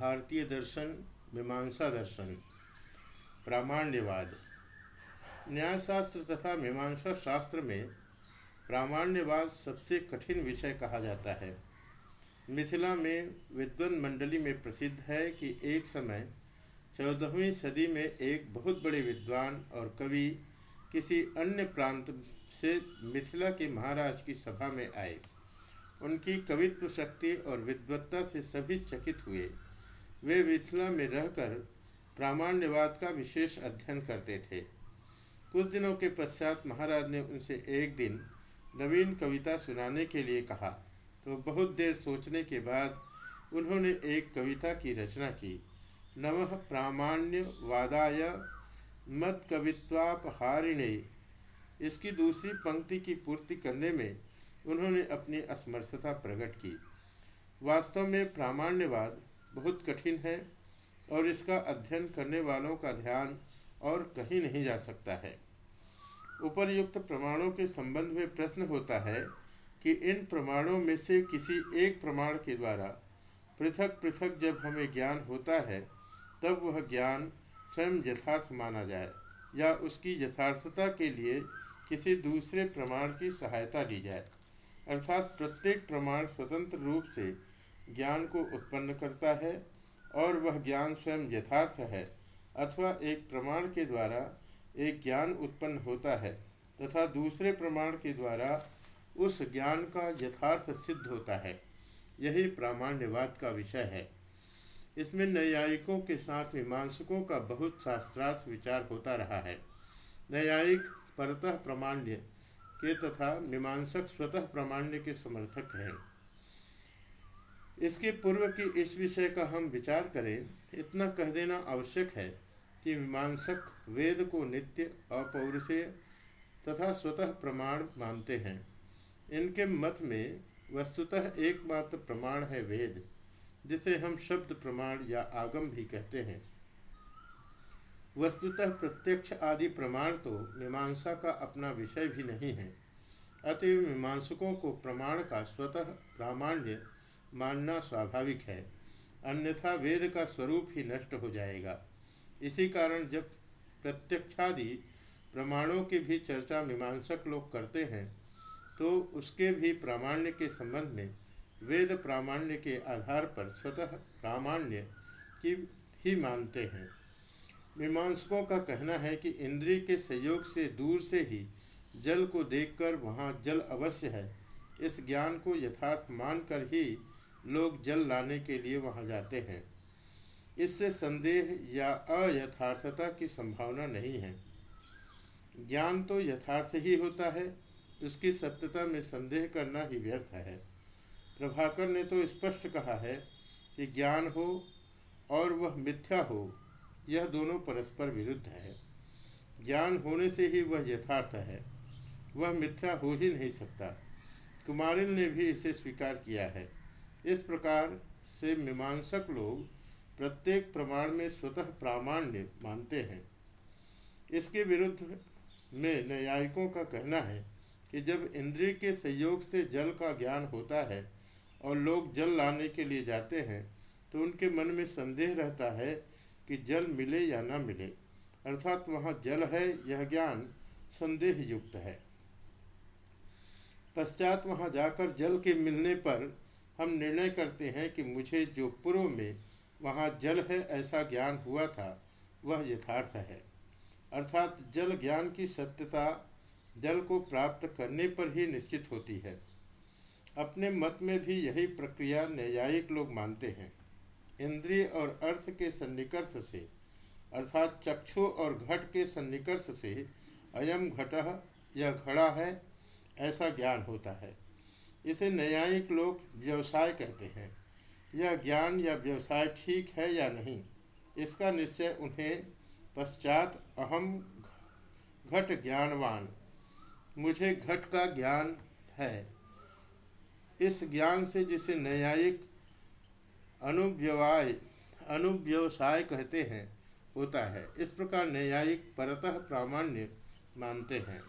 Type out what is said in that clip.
भारतीय दर्शन, मीमांसा दर्शन, प्रामाण्यवाद। न्यायशास्त्र तथा मीमांसा शास्त्र में प्रामाण्यवाद सबसे कठिन विषय कहा जाता है। मिथिला में विद्वन मंडली में प्रसिद्ध है कि एक समय चौदहवीं सदी में एक बहुत बड़े विद्वान और कवि किसी अन्य प्रांत से मिथिला के महाराज की सभा में आए। उनकी कवित्व शक्ति और विद्वत्ता से सभी चकित हुए। वे मिथिला में रहकर प्रामाण्यवाद का विशेष अध्ययन करते थे। कुछ दिनों के पश्चात महाराज ने उनसे एक दिन नवीन कविता सुनाने के लिए कहा। तो बहुत देर सोचने के बाद उन्होंने एक कविता की रचना की। नमः प्रामाण्यवादाय मत कवित्वापहारिणे इसकी दूसरी पंक्ति की पूर्ति करने में उन्होंने अपनी असमर्थता प्रकट की। वास्तव में प्रामाण्यवाद बहुत कठिन है और इसका अध्ययन करने वालों का ध्यान और कहीं नहीं जा सकता है। उपरयुक्त प्रमाणों के संबंध में प्रश्न होता है कि इन प्रमाणों में से किसी एक प्रमाण के द्वारा पृथक पृथक जब हमें ज्ञान होता है, तब वह ज्ञान स्वयं यथार्थ माना जाए या उसकी यथार्थता के लिए किसी दूसरे प्रमाण की सहायता ली जाए। अर्थात प्रत्येक प्रमाण स्वतंत्र रूप से ज्ञान को उत्पन्न करता है और वह ज्ञान स्वयं यथार्थ है अथवा एक प्रमाण के द्वारा एक ज्ञान उत्पन्न होता है तथा दूसरे प्रमाण के द्वारा उस ज्ञान का यथार्थ सिद्ध होता है। यही प्रामाण्यवाद का विषय है। इसमें न्यायिकों के साथ मीमांसकों का बहुत शास्त्रार्थ विचार होता रहा है। न्यायिक परतः प्रमाण्य के तथा मीमांसक स्वतः प्रमाण्य के समर्थक हैं। इसके पूर्व की इस विषय का हम विचार करें, इतना कह देना आवश्यक है कि मीमांसक वेद को नित्य अपौरुषेय तथा स्वतः प्रमाण मानते हैं। इनके मत में वस्तुतः एकमात्र प्रमाण है वेद, जिसे हम शब्द प्रमाण या आगम भी कहते हैं। वस्तुतः प्रत्यक्ष आदि प्रमाण तो मीमांसा का अपना विषय भी नहीं है। अतएव मीमांसकों को प्रमाण का स्वतः प्रामाण्य मानना स्वाभाविक है। अन्यथा वेद का स्वरूप ही नष्ट हो जाएगा। इसी कारण जब प्रत्यक्षादि प्रमाणों की भी चर्चा मीमांसक लोग करते हैं तो उसके भी प्रामाण्य के संबंध में वेद प्रामाण्य के आधार पर स्वतः प्रामाण्य की ही मानते हैं। मीमांसकों का कहना है कि इंद्रिय के सहयोग से दूर से ही जल को देखकर वहाँ जल अवश्य है। इस ज्ञान को यथार्थ मानकर ही लोग जल लाने के लिए वहाँ जाते हैं। इससे संदेह या अयथार्थता की संभावना नहीं है। ज्ञान तो यथार्थ ही होता है, उसकी सत्यता में संदेह करना ही व्यर्थ है। प्रभाकर ने तो स्पष्ट कहा है कि ज्ञान हो और वह मिथ्या हो, यह दोनों परस्पर विरुद्ध है। ज्ञान होने से ही वह यथार्थ है, वह मिथ्या हो ही नहीं सकता। कुमारिल ने भी इसे स्वीकार किया है। इस प्रकार से मीमांसक लोग प्रत्येक प्रमाण में स्वतः प्रामाण्य मानते हैं। इसके विरुद्ध में न्यायिकों का कहना है कि जब इंद्रिय के सहयोग से जल का ज्ञान होता है और लोग जल लाने के लिए जाते हैं तो उनके मन में संदेह रहता है कि जल मिले या न मिले। अर्थात वहाँ जल है, यह ज्ञान संदेह युक्त है। पश्चात वहाँ जाकर जल के मिलने पर हम निर्णय करते हैं कि मुझे जो पूर्व में वहाँ जल है ऐसा ज्ञान हुआ था, वह यथार्थ है। अर्थात जल ज्ञान की सत्यता जल को प्राप्त करने पर ही निश्चित होती है। अपने मत में भी यही प्रक्रिया न्यायिक लोग मानते हैं। इंद्रिय और अर्थ के सन्निकर्ष से, अर्थात चक्षु और घट के सन्निकर्ष से, अयम घट यह घड़ा है, ऐसा ज्ञान होता है। इसे न्यायिक लोग व्यवसाय कहते हैं। यह ज्ञान या व्यवसाय ठीक है या नहीं, इसका निश्चय उन्हें पश्चात अहम घट ज्ञानवान, मुझे घट का ज्ञान है। इस ज्ञान से जिसे न्यायिक अनुव्यवाय, अनुव्यवसाय कहते हैं, होता है। इस प्रकार न्यायिक परतः प्रामाण्य मानते हैं।